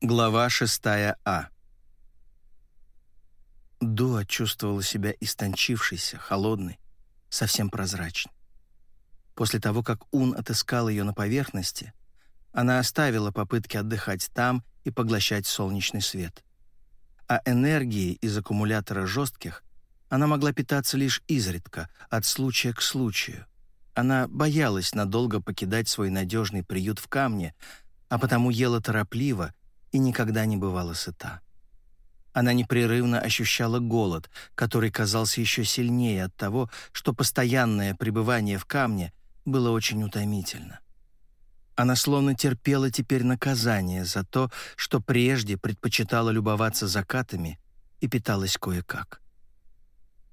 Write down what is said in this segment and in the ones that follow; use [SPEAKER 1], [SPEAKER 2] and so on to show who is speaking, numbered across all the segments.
[SPEAKER 1] Глава 6а. Дуа чувствовала себя истончившейся, холодной, совсем прозрачной. После того, как Ун отыскал ее на поверхности, она оставила попытки отдыхать там и поглощать солнечный свет. А энергией из аккумулятора жестких она могла питаться лишь изредка, от случая к случаю. Она боялась надолго покидать свой надежный приют в камне, а потому ела торопливо и никогда не бывала сыта. Она непрерывно ощущала голод, который казался еще сильнее от того, что постоянное пребывание в камне было очень утомительно. Она словно терпела теперь наказание за то, что прежде предпочитала любоваться закатами и питалась кое-как.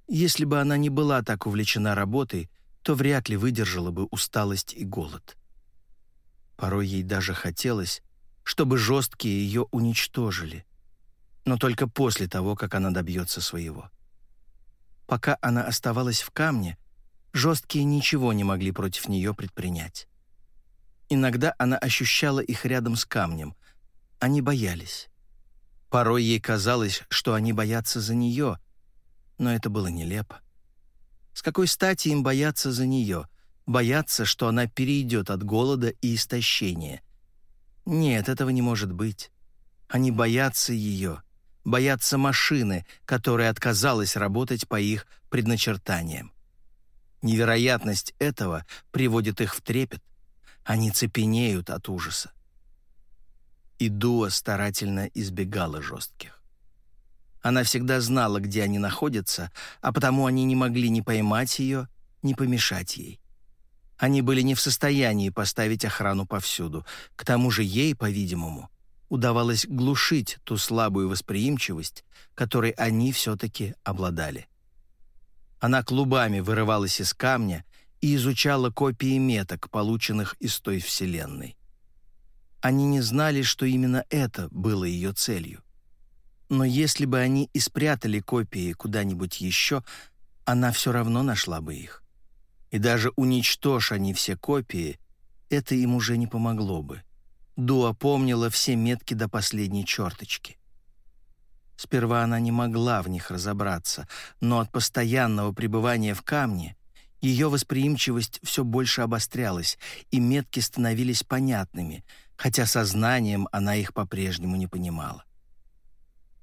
[SPEAKER 1] Если бы она не была так увлечена работой, то вряд ли выдержала бы усталость и голод. Порой ей даже хотелось, чтобы жесткие ее уничтожили. Но только после того, как она добьется своего. Пока она оставалась в камне, жесткие ничего не могли против нее предпринять. Иногда она ощущала их рядом с камнем. Они боялись. Порой ей казалось, что они боятся за нее, но это было нелепо. С какой стати им бояться за нее, бояться, что она перейдет от голода и истощения, нет, этого не может быть. Они боятся ее, боятся машины, которая отказалась работать по их предначертаниям. Невероятность этого приводит их в трепет. Они цепенеют от ужаса. И Дуа старательно избегала жестких. Она всегда знала, где они находятся, а потому они не могли ни поймать ее, ни помешать ей. Они были не в состоянии поставить охрану повсюду. К тому же ей, по-видимому, удавалось глушить ту слабую восприимчивость, которой они все-таки обладали. Она клубами вырывалась из камня и изучала копии меток, полученных из той вселенной. Они не знали, что именно это было ее целью. Но если бы они и спрятали копии куда-нибудь еще, она все равно нашла бы их. И даже уничтожь они все копии, это им уже не помогло бы. Дуа помнила все метки до последней черточки. Сперва она не могла в них разобраться, но от постоянного пребывания в камне ее восприимчивость все больше обострялась, и метки становились понятными, хотя сознанием она их по-прежнему не понимала.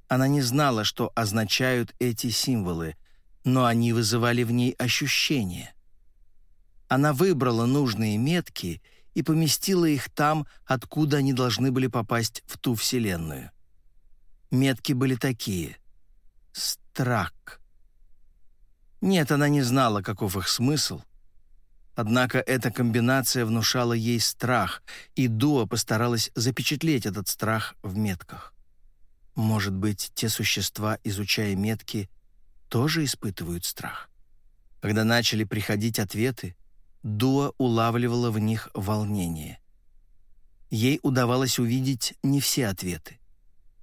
[SPEAKER 1] Она не знала, что означают эти символы, но они вызывали в ней ощущения — она выбрала нужные метки и поместила их там, откуда они должны были попасть в ту вселенную. Метки были такие. Страк. Нет, она не знала, каков их смысл. Однако эта комбинация внушала ей страх, и Дуа постаралась запечатлеть этот страх в метках. Может быть, те существа, изучая метки, тоже испытывают страх? Когда начали приходить ответы, Дуа улавливала в них волнение. Ей удавалось увидеть не все ответы.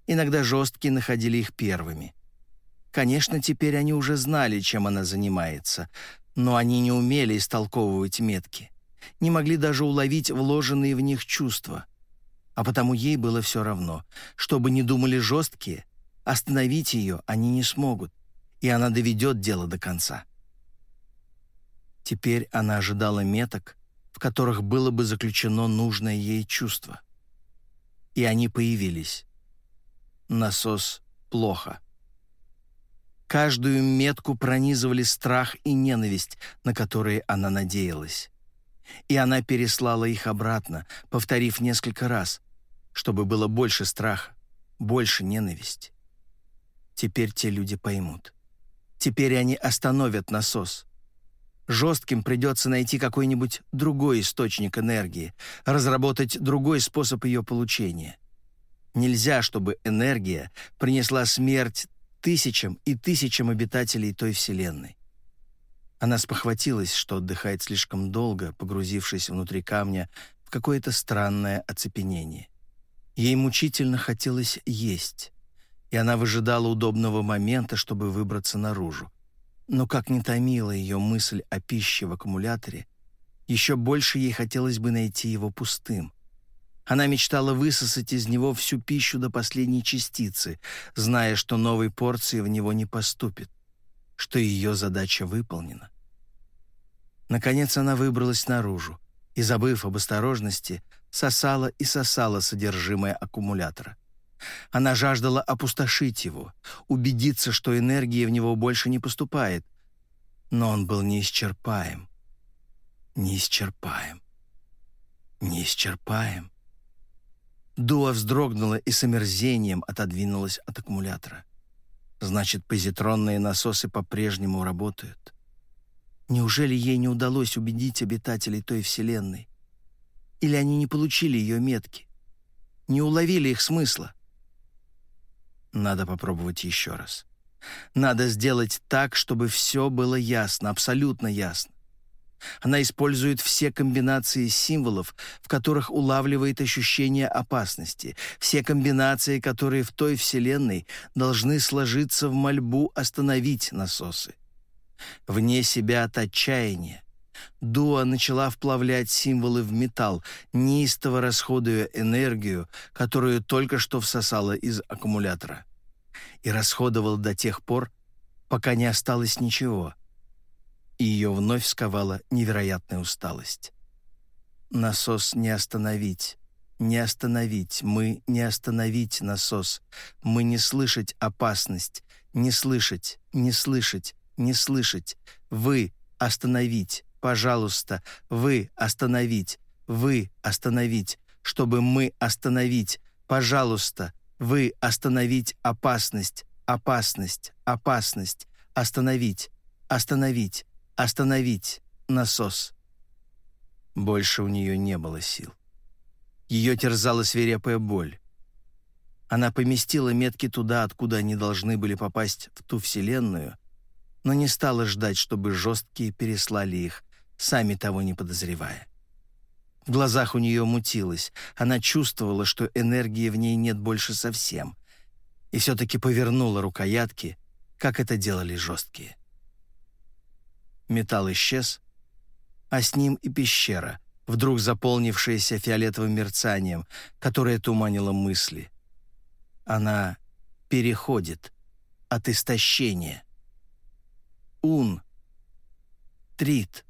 [SPEAKER 1] Иногда жесткие находили их первыми. Конечно, теперь они уже знали, чем она занимается, но они не умели истолковывать метки, не могли даже уловить вложенные в них чувства. А потому ей было все равно. Что бы ни думали жесткие, остановить ее они не смогут, и она доведет дело до конца. Теперь она ожидала меток, в которых было бы заключено нужное ей чувство. И они появились. Насос плохо. Каждую метку пронизывали страх и ненависть, на которые она надеялась. И она переслала их обратно, повторив несколько раз, чтобы было больше страха, больше ненависти. Теперь те люди поймут. Теперь они остановят насос. Жестким придется найти какой-нибудь другой источник энергии, разработать другой способ ее получения. Нельзя, чтобы энергия принесла смерть тысячам и тысячам обитателей той Вселенной. Она спохватилась, что отдыхает слишком долго, погрузившись внутри камня в какое-то странное оцепенение. Ей мучительно хотелось есть, и она выжидала удобного момента, чтобы выбраться наружу. Но как не томила ее мысль о пище в аккумуляторе, еще больше ей хотелось бы найти его пустым. Она мечтала высосать из него всю пищу до последней частицы, зная, что новой порции в него не поступит, что ее задача выполнена. Наконец она выбралась наружу и, забыв об осторожности, сосала и сосала содержимое аккумулятора. Она жаждала опустошить его, убедиться, что энергии в него больше не поступает, но он был неисчерпаем. Неисчерпаем. Неисчерпаем. Дуа вздрогнула и с омерзением отодвинулась от аккумулятора. Значит, позитронные насосы по-прежнему работают. Неужели ей не удалось убедить обитателей той Вселенной? Или они не получили ее метки? Не уловили их смысла? Надо попробовать еще раз. Надо сделать так, чтобы все было ясно, абсолютно ясно. Она использует все комбинации символов, в которых улавливает ощущение опасности, все комбинации, которые в той Вселенной должны сложиться в мольбу остановить насосы. Вне себя от отчаяния, Дуа начала вплавлять символы в металл, неистово расходуя энергию, которую только что всосала из аккумулятора. И расходовала до тех пор, пока не осталось ничего — и ее вновь сковала невероятная усталость. Насос не остановить, не остановить, мы не остановить насос, мы не слышать опасность, не слышать, не слышать, не слышать, вы остановить, пожалуйста, вы остановить, вы остановить, чтобы мы остановить, пожалуйста, вы остановить опасность, опасность, опасность, остановить, остановить, Остановить насос. Больше у нее не было сил. Ее терзала свирепая боль. Она поместила метки туда, откуда они должны были попасть в ту вселенную, но не стала ждать, чтобы жесткие переслали их, сами того не подозревая. В глазах у нее мутилось. Она чувствовала, что энергии в ней нет больше совсем, и все-таки повернула рукоятки, как это делали жесткие. Металл исчез, а с ним и пещера, вдруг заполнившаяся фиолетовым мерцанием, которое туманило мысли. Она переходит от истощения. Ун. Трит.